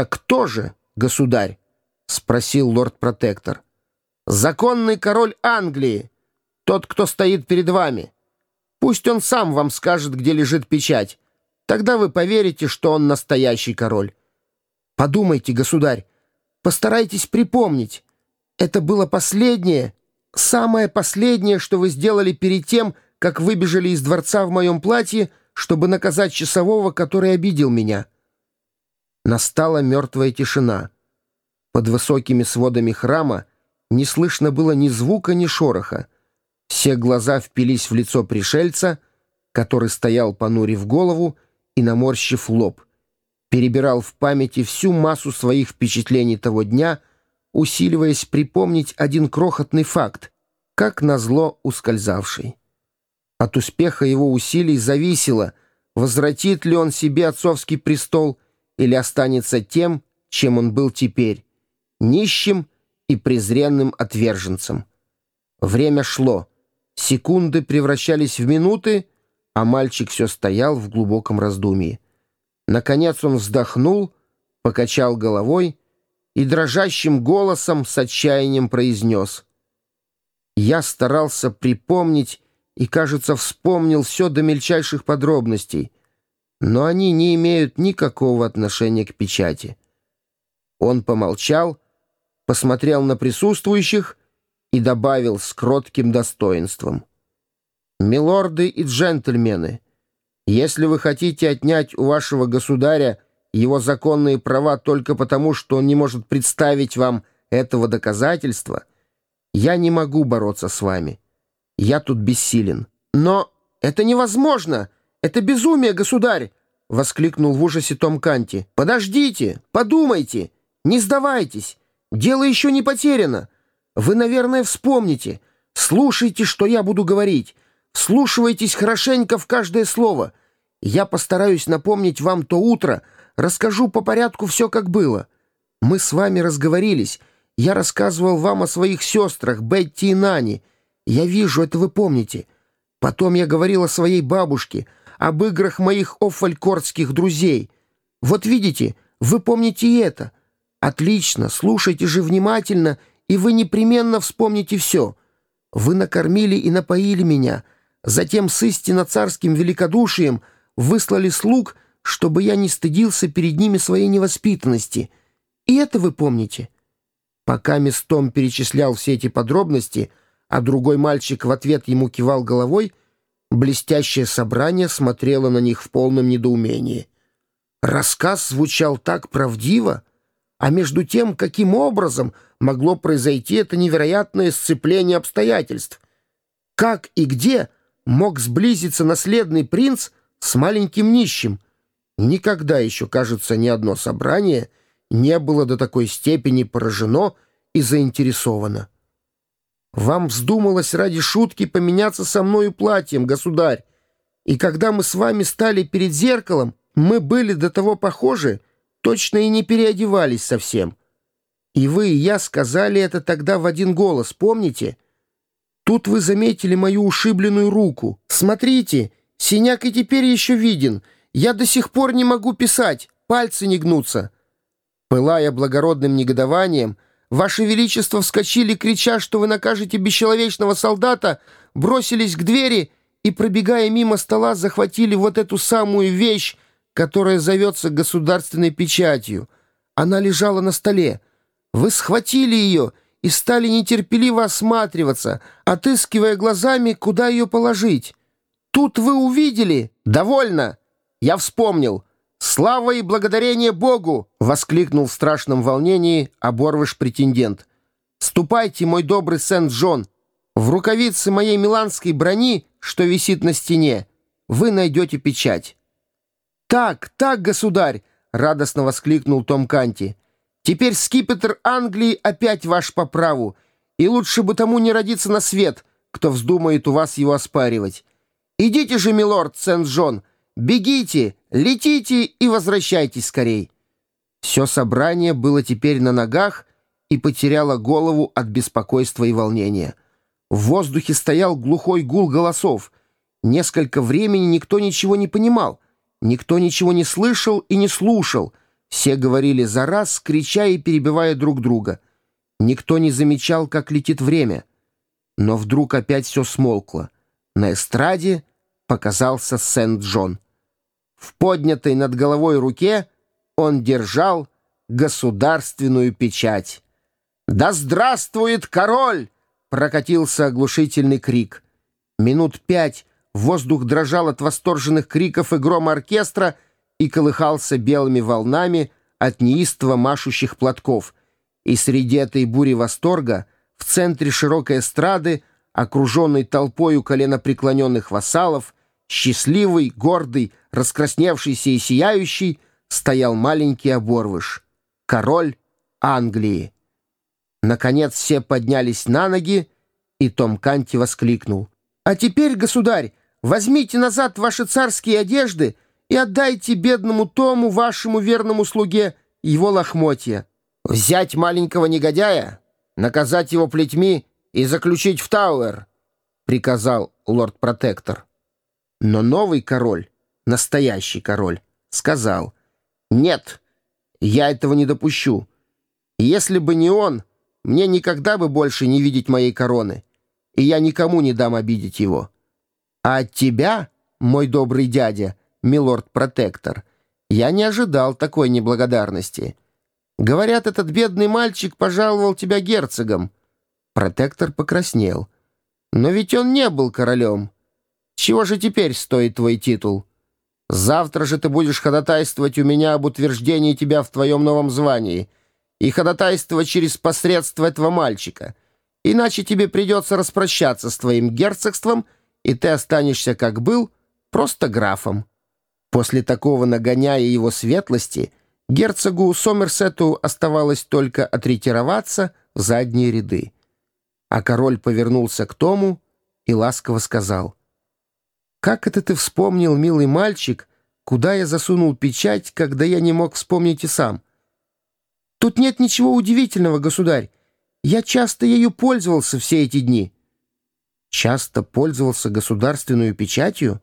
«Так кто же, государь?» — спросил лорд-протектор. «Законный король Англии, тот, кто стоит перед вами. Пусть он сам вам скажет, где лежит печать. Тогда вы поверите, что он настоящий король. Подумайте, государь, постарайтесь припомнить. Это было последнее, самое последнее, что вы сделали перед тем, как выбежали из дворца в моем платье, чтобы наказать часового, который обидел меня. Настала мертвая тишина. Под высокими сводами храма не слышно было ни звука, ни шороха. Все глаза впились в лицо пришельца, который стоял, понурив голову и наморщив лоб. Перебирал в памяти всю массу своих впечатлений того дня, усиливаясь припомнить один крохотный факт, как назло ускользавший. От успеха его усилий зависело, возвратит ли он себе отцовский престол или останется тем, чем он был теперь, нищим и презренным отверженцем. Время шло, секунды превращались в минуты, а мальчик все стоял в глубоком раздумье. Наконец он вздохнул, покачал головой и дрожащим голосом с отчаянием произнес. «Я старался припомнить и, кажется, вспомнил все до мельчайших подробностей, но они не имеют никакого отношения к печати». Он помолчал, посмотрел на присутствующих и добавил с кротким достоинством. «Милорды и джентльмены, если вы хотите отнять у вашего государя его законные права только потому, что он не может представить вам этого доказательства, я не могу бороться с вами. Я тут бессилен». «Но это невозможно! Это безумие, государь!» — воскликнул в ужасе Том Канти. «Подождите! Подумайте! Не сдавайтесь! Дело еще не потеряно! Вы, наверное, вспомните. Слушайте, что я буду говорить. Вслушивайтесь хорошенько в каждое слово. Я постараюсь напомнить вам то утро, расскажу по порядку все, как было. Мы с вами разговорились. Я рассказывал вам о своих сестрах, Бетти и Нани. Я вижу, это вы помните. Потом я говорил о своей бабушке, об играх моих оффалькордских друзей. Вот видите, вы помните и это. Отлично, слушайте же внимательно — и вы непременно вспомните все. Вы накормили и напоили меня, затем с истинно царским великодушием выслали слуг, чтобы я не стыдился перед ними своей невоспитанности. И это вы помните?» Пока Местом перечислял все эти подробности, а другой мальчик в ответ ему кивал головой, блестящее собрание смотрело на них в полном недоумении. Рассказ звучал так правдиво, а между тем, каким образом могло произойти это невероятное сцепление обстоятельств? Как и где мог сблизиться наследный принц с маленьким нищим? Никогда еще, кажется, ни одно собрание не было до такой степени поражено и заинтересовано. Вам вздумалось ради шутки поменяться со мною платьем, государь, и когда мы с вами стали перед зеркалом, мы были до того похожи, точно и не переодевались совсем. И вы и я сказали это тогда в один голос, помните? Тут вы заметили мою ушибленную руку. Смотрите, синяк и теперь еще виден. Я до сих пор не могу писать, пальцы не гнутся. Пылая благородным негодованием, Ваше Величество вскочили, крича, что вы накажете бесчеловечного солдата, бросились к двери и, пробегая мимо стола, захватили вот эту самую вещь, которая зовется государственной печатью. Она лежала на столе. Вы схватили ее и стали нетерпеливо осматриваться, отыскивая глазами, куда ее положить. Тут вы увидели... «Довольно! Я вспомнил! Слава и благодарение Богу!» — воскликнул в страшном волнении оборвыш-претендент. «Ступайте, мой добрый Сент-Джон! В рукавице моей миланской брони, что висит на стене, вы найдете печать». «Так, так, государь!» — радостно воскликнул Том Канти. «Теперь скипетр Англии опять ваш по праву, и лучше бы тому не родиться на свет, кто вздумает у вас его оспаривать. Идите же, милорд Сент-Джон, бегите, летите и возвращайтесь скорей». Все собрание было теперь на ногах и потеряло голову от беспокойства и волнения. В воздухе стоял глухой гул голосов. Несколько времени никто ничего не понимал — Никто ничего не слышал и не слушал. Все говорили за раз, крича и перебивая друг друга. Никто не замечал, как летит время. Но вдруг опять все смолкло. На эстраде показался Сент-Джон. В поднятой над головой руке он держал государственную печать. «Да здравствует король!» — прокатился оглушительный крик. Минут пять воздух дрожал от восторженных криков и грома оркестра и колыхался белыми волнами от неистово машущих платков. И среди этой бури восторга в центре широкой эстрады, окруженной толпою коленопреклоненных вассалов, счастливый, гордый, раскрасневшийся и сияющий, стоял маленький оборвыш — король Англии. Наконец все поднялись на ноги, и Том Канти воскликнул. «А теперь, государь, возьмите назад ваши царские одежды и отдайте бедному Тому, вашему верному слуге, его лохмотья. Взять маленького негодяя, наказать его плетьми и заключить в Тауэр», — приказал лорд-протектор. Но новый король, настоящий король, сказал, «Нет, я этого не допущу. Если бы не он, мне никогда бы больше не видеть моей короны, и я никому не дам обидеть его. А от тебя, мой добрый дядя, милорд-протектор, я не ожидал такой неблагодарности. Говорят, этот бедный мальчик пожаловал тебя герцогом». Протектор покраснел. «Но ведь он не был королем». Чего же теперь стоит твой титул? Завтра же ты будешь ходатайствовать у меня об утверждении тебя в твоем новом звании и ходатайствовать через посредство этого мальчика. Иначе тебе придется распрощаться с твоим герцогством, и ты останешься, как был, просто графом». После такого нагоняя его светлости, герцогу Сомерсету оставалось только отретироваться в задние ряды. А король повернулся к Тому и ласково сказал — «Как это ты вспомнил, милый мальчик, куда я засунул печать, когда я не мог вспомнить и сам?» «Тут нет ничего удивительного, государь. Я часто ею пользовался все эти дни». «Часто пользовался государственную печатью?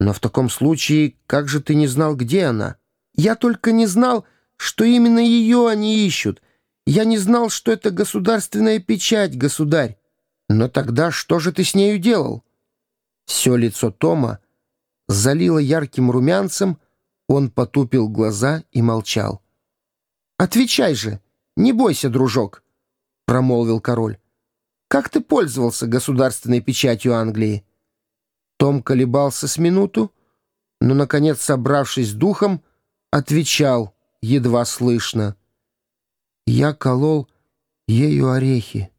Но в таком случае, как же ты не знал, где она?» «Я только не знал, что именно ее они ищут. Я не знал, что это государственная печать, государь. Но тогда что же ты с нею делал?» Все лицо Тома залило ярким румянцем, он потупил глаза и молчал. «Отвечай же, не бойся, дружок», — промолвил король. «Как ты пользовался государственной печатью Англии?» Том колебался с минуту, но, наконец, собравшись духом, отвечал, едва слышно. «Я колол ею орехи».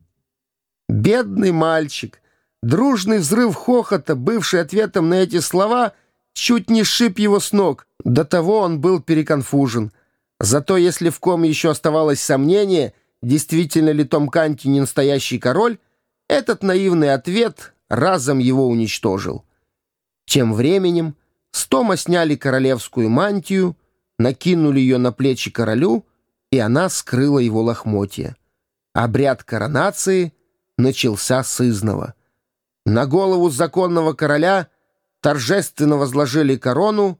«Бедный мальчик!» Дружный взрыв хохота, бывший ответом на эти слова, чуть не шиб его с ног. До того он был переконфужен. Зато если в ком еще оставалось сомнение, действительно ли Том Канти не настоящий король, этот наивный ответ разом его уничтожил. Тем временем с Тома сняли королевскую мантию, накинули ее на плечи королю, и она скрыла его лохмотья. Обряд коронации начался с изного. На голову законного короля торжественно возложили корону,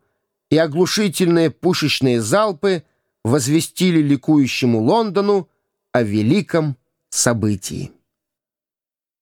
и оглушительные пушечные залпы возвестили ликующему Лондону о великом событии.